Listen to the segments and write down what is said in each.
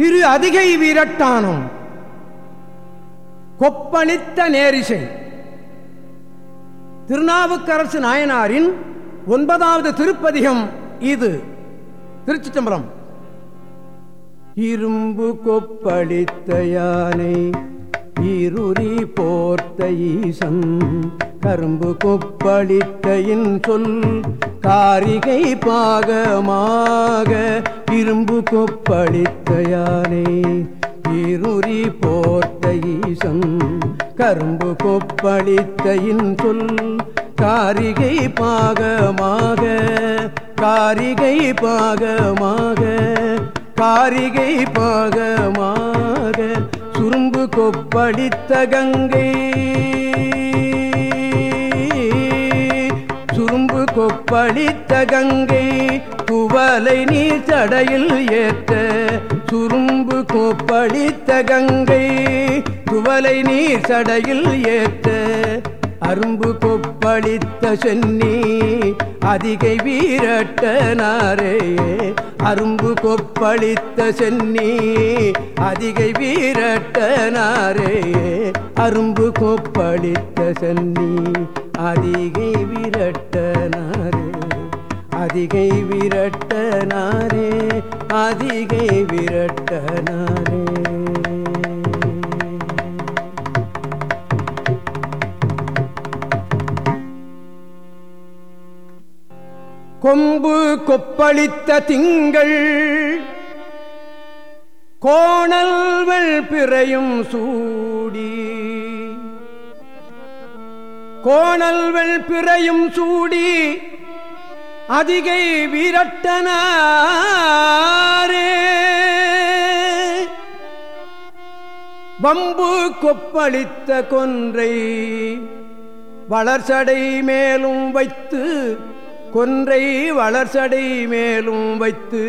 திரு அதிகை வீரட்டானம். கொப்பளித்த நேரிசை. திருநாவுக்கரசு நாயனாரின் ஒன்பதாவது திருப்பதிகம் இது. திருச்சி சம்பரம் இரும்பு கொப்பளித்த யானை இருறி போர்த்த ஈசன் கரும்பு கொப்பளித்த சொல் காரிகை பாகமாக இரும்பு கொப்பளித்தயானே இருறி இருரி போர்த்த ஈசன் கரும்பு கொப்பளித்த சொல் காரிகை பாகமாக காரிகை பாகமாக காரிகை பாகமாக சுரும்பு கொப்பளித்த கங்கை. கொப்பளித்த கங்கை குவலை நீர் சடையில் ஏற்ற சுரும்பு கொப்பளித்த கங்கை குவலை நீர் சடையில் ஏற்ற அரும்பு கொப்பளித்த சென்னி அதிகை வீரட்டனாரே அரும்பு கொப்பளித்த சென்னி அதிகை வீரட்டனாரே அரும்பு கொப்பளித்த சென்னி அதிகை விரட்டனாரே அதிகை விரட்டனாரே அதிகை விரட்டனாரே கொம்பு கொப்பளித்த திங்கள் கோணல்வள் பிறையும் சூடி கோணல்வள் பிறையும் சூடி அதிகை வீரட்டனாரே. வம்பு கொப்பளித்த கொன்றை வளர்ச்சடை மேலும் வைத்து கொன்றை வளர்ச்சடை மேலும் வைத்து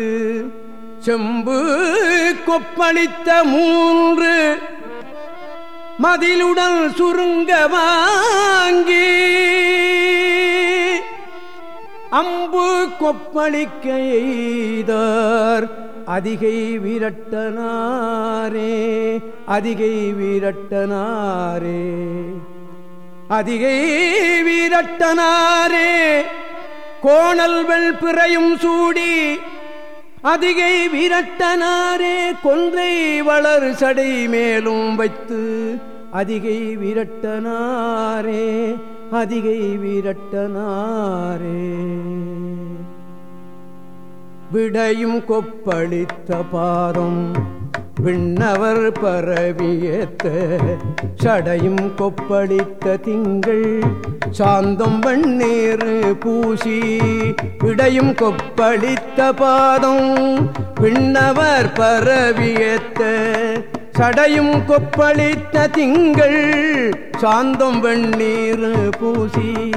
செம்பு கொப்பளித்த மூன்று மதிலுடன் சுருங்க வாங்கி அம்பு கொப்பளிக்கெய்தார் அதிகை வீரட்டனாரே அதிகை வீரட்டனாரே. அதிகை வீரட்டனாரே கோணல்வெள் பிறையும் சூடி அதிகை விரட்டனாரே கொன்றை வளர் சடை மேலும் வைத்து அதிகை விரட்டனாரே அதிகை விரட்டனாரே. விடையும் கொப்பளித்த பாதம் விண்ணவர் பரவியத்த சடையும் கொப்பளித்த திங்கள் சாந்தம் வண்ணீர் பூசி விடையும் கொப்பளித்த பாதம் விண்ணவர் பரவியத்த சடையும் கொப்பளித்த திங்கள் சாந்தம் வெண்ணீர் பூசி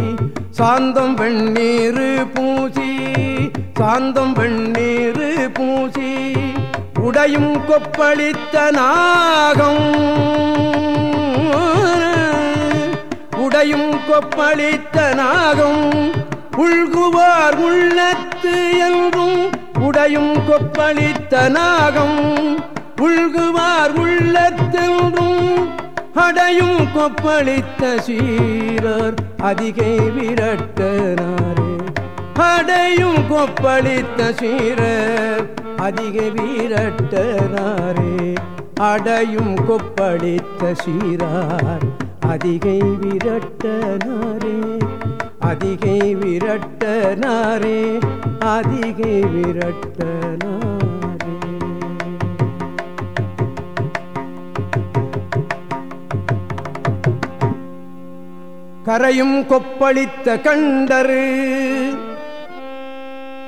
சாந்தம் வெண்ணீர் பூசி சாந்தம் வெண்ணீர் பூசி. உடையும் கொப்பளித்த நாகம். உடையும் கொப்பளித்த நாகம். உள்குவார் உள்ளத்து என்றும் உடையும் கொப்பளித்த நாகம். உள்குவார் உள்ளத்தென்றும் அடையும் கொப்பளித்த சீரர் அதிகை விரட்டனாரே அடையும் கொப்பளித்த சீரர் அதிக வீரட்டனாரே அடையும் கொப்பளித்த சீரார். அதிகை விரட்டனாரே அதிகை விரட்டனாரே அதிகை விரட்டனாரே. கரையும் கொப்பளித்த கண்டரு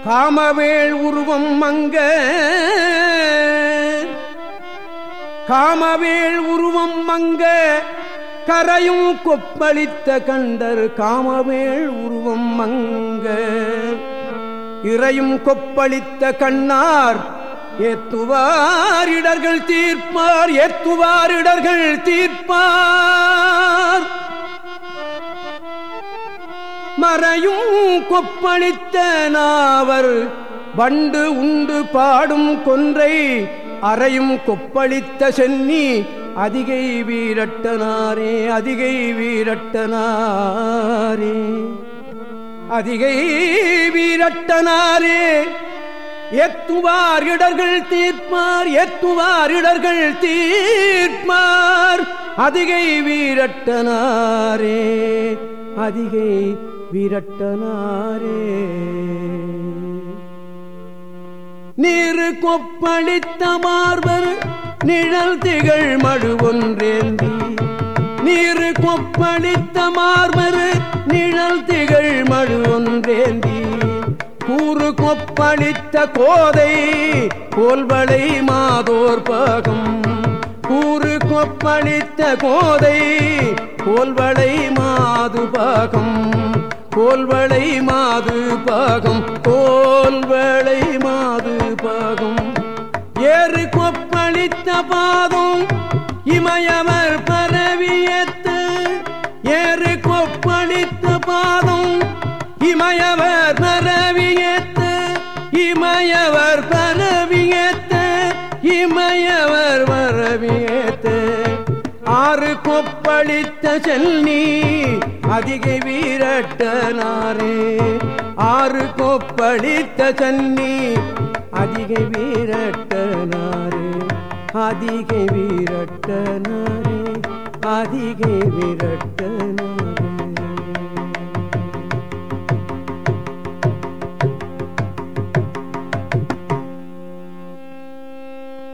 காமவேள் உருவம் மங்க. காமவேள் உருவம் மங்க. கரையும் கொப்பளித்த கண்டர் காமவேள் உருவம் மங்க. இறையும் கொப்பளித்த கண்ணார் ஏத்துவாரிடர்கள் தீர்ப்பார் ஏத்துவாரிடர்கள் தீர்ப்பார். மறையும் கொப்பளித்த நாவர். வண்டு உண்டு பாடும் கொன்றை அறையும் கொப்பளித்த சென்னி. அதிகை வீரட்டனாரே அதிகை வீரட்டனாரே. அதிகை வீரட்டனாரே எத்துவார் இடர்கள் தீர்ப்பார் எத்துவார் இடர்கள் தீர்ப்பார். அதிகை வீரட்டனாரே அதிகை விரட்டனாரே. நீரு கொப்பளித்த மார்பர் நிழல் திகழ் மழு ஒன்றேந்தி. நீரு கொப்பளித்த மார்பர் நிழல் திகழ் மழு ஒன்றேந்தி. கூறு கொப்பளித்த கோதை கோல்வளை மாதோர் பாகம். கூறு கொப்பளித்த கோதை கோல்வளை மாது பாகம். கோல்வளை மாது பாகம் கோல்வளை மாது பாகம். ஏறு கொப்பளித்த பாதம் இமயமர் பரவியத்து ஏறு கொப்பளித்த பாதம் இமயவர் பரவியத்து இமயவர் பரவியத்து இமயவர் வரவியத்து ஆறு கொப்பளித்த செல்னி அதிகை வீரட்டனாரே. ஆறு கோப்பளித்த சன்னி அதிகை வீரட்டனாரே. அதிகை வீரட்டனாரே அதிகை வீரட்டனாரே.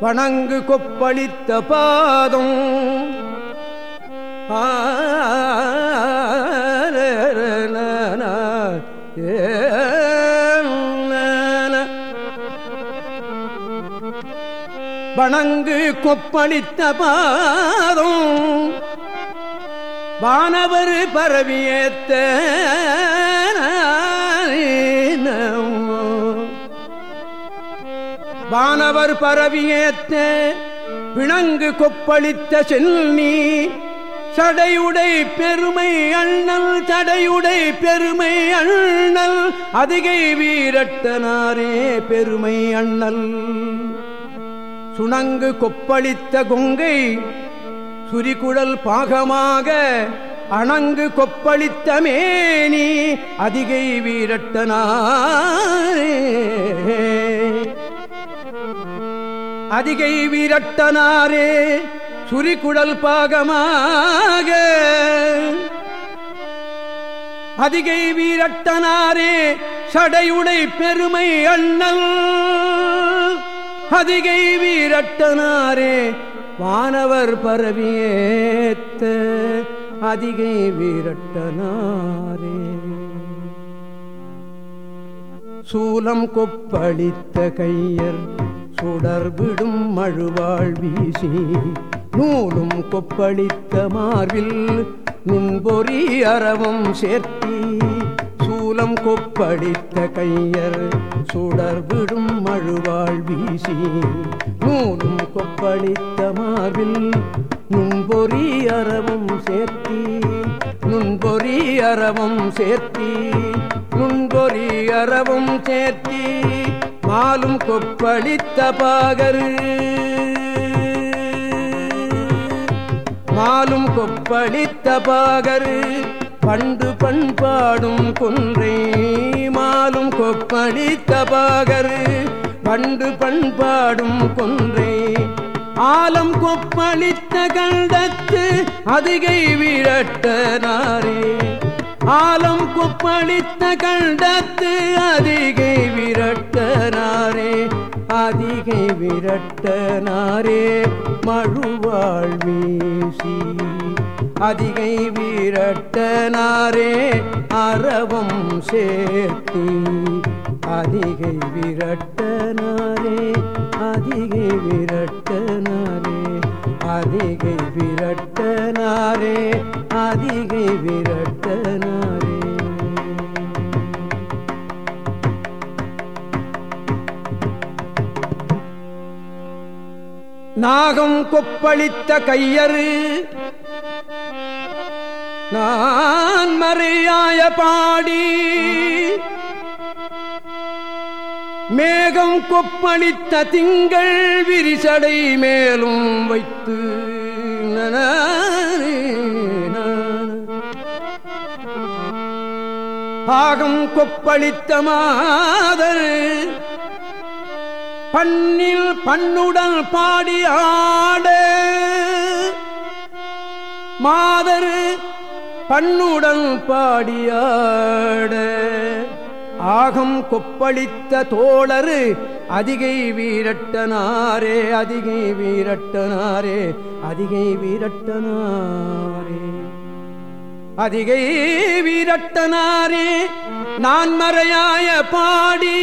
வணங்கு கொப்பளித்த பாதம் ஆ வணங்கு கொப்பளித்த பாதம். வானவர் பரவியேத்த வானவர் பரவியேத்த விளங்கு கொப்பளித்த செல்நீ சடையுடை பெருமை அண்ணல் தடையுடை பெருமை அண்ணல். அதிகை வீரட்டனாரே பெருமை அண்ணல். சுணங்கு கொப்பளித்த கொங்கை சுரிகுழல் பாகமாக அணங்கு கொப்பளித்த மேனி அதிகை வீரட்டனாரே. அதிகை வீரட்டனாரே சுரிகுழல் பாகமாக அதிகை வீரட்டனாரே சடையுடை பெருமை அண்ணல். அதிகை வீரட்டனாரே வானவர் பரவியேத்த அதிகை வீரட்டனாரே. சூலம் கொப்பளித்த கையர் சுடர்விடும் மழுவாள் வீசி நூலும் கொப்பளித்த மார்பில் நுண்பொறி அறவும் சேர்த்தி சூலம் கொப்படித்த கையர் சுடர் விடும் மழுவாள் வீசி. நூலும் கொப்பளித்த மார்பில் நுண்பொறி அறவும் சேர்த்தி. நுண்பொறி அறவும் சேர்த்தி. நுண்பொறி அறவும் சேர்த்தி. மாலும் கொப்பளித்த பாகரு. மாலும் கொப்பளித்த பாகரு. பண்டு பண்பாடும் கொன்றை மாலும் கொப்பளித்த பாகரு பண்டு பண்பாடும் கொன்றை ஆலம் கொப்பளித்த கண்டத்து அதிகை விரட்டனாரே ஆலம் கொப்பளித்த கண்டத்து அதிகை விரட்டனாரே அதிகை விரட்டனாரே மழுவாழ் வீசி அதிகை வீரட்டனாரே அறவும் சேர்த்தி. அதிகை விரட்டனாரே அதிகை விரட்டனாரே அதிகை விரட்டனாரே அதிகை விரட்டனாரே. நாகம் கொப்பளித்த கையறு. நான் மறையாய பாடி. மேகம் கொப்பளித்த திங்கள் விரிசடை மேலும் வைத்து பாகம் கொப்பளித்த மாதர் பண்ணில் பண்ணுடன் பாடி ஆட. மாதர் பண்ணுடன் பாடியாட ஆகம் கொப்பளித்த தோழரு அதிகை வீரட்டனாரே அதிகை வீரட்டனாரே அதிகை வீரட்டனாரே. அதிகை வீரட்டனாரே நான் மறையாய பாடி.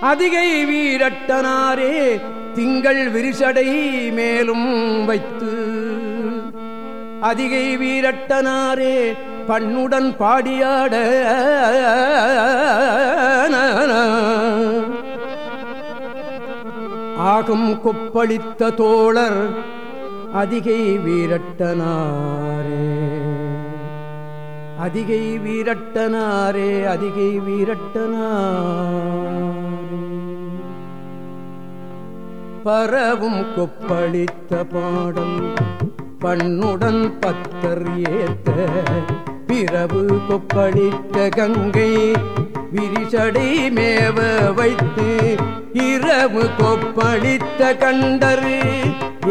அதிகை வீரட்டனாரே திங்கள் விரிசடை மேலும் வைத்து. அதிகை வீரட்டனாரே பண்ணுடன் பாடியாட. ஆகும் கொப்பளித்த தோழர் அதிகை வீரட்டனாரே. அதிகை வீரட்டனாரே அதிகை வீரட்டனாரே பரவும் கொப்பளித்த பாடம் பண்ணுடன் பத்தர் ஏத்த பிறவு கொப்பளித்த கங்கை விரிசடை மேவ வைத்து இரவு கொப்பளித்த கண்டர்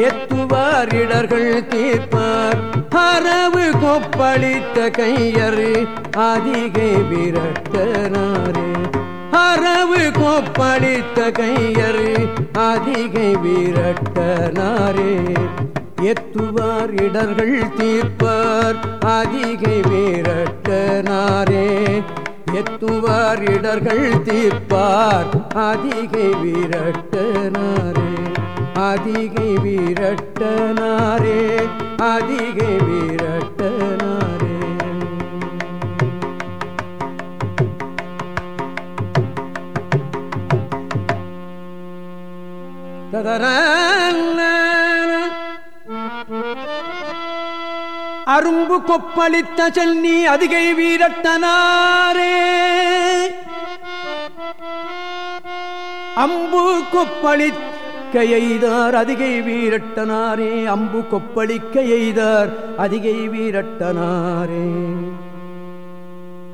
எத்துவாரிடர்கள் தீர்ப்பார் அரவு கொப்பளித்த கையரு அதிகை விரட்டனாரே. அரவு கோப்பளித்த கையர் அதிகை வீரட்டனாரே எத்துவார் இடர்கள் தீர்ப்பார் அதிகை வீரட்டனாரே எத்துவார் இடர்கள் தீர்ப்பார் அதிகை வீரட்டனாரே அதிகை வீரட்டனாரே அதிகை வீரட்ட அரும்பு கொப்பளித்த சென்னி அதிகை வீரட்டனாரே அம்பு கொப்பளிக்க எய்தார் அதிகை வீரட்டனாரே அம்பு கொப்பளிக்க எய்தார் அதிகை வீரட்டனாரே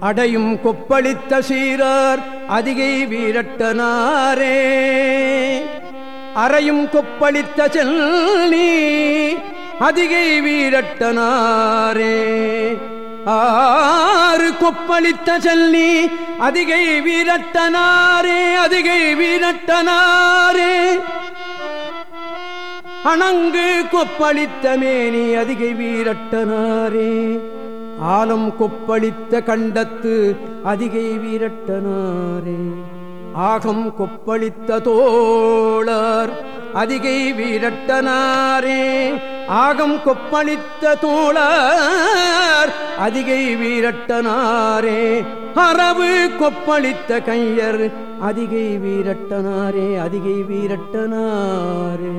அடையும் கொப்பளித்த சீரார் அதிகை வீரட்டனாரே அறையும் கொப்பளித்த செல்லி அதிகை வீரட்டனாரே. ஆறு கொப்பளித்த செல்லி அதிகை வீரட்டனாரே அதிகை வீரட்டனாரே. அணங்கு கொப்பளித்த மேனி அதிகை வீரட்டனாரே. ஆலம் கொப்பளித்த கண்டத்து அதிகை வீரட்டனாரே. ஆகம் கொப்பளித்த தோழர் அதிகை வீரட்டனாரே. ஆகம் கொப்பளித்த தோழர் அதிகை வீரட்டனாரே. அரவு கொப்பளித்த கையர் அதிகை வீரட்டனாரே அதிகை வீரட்டனாரே.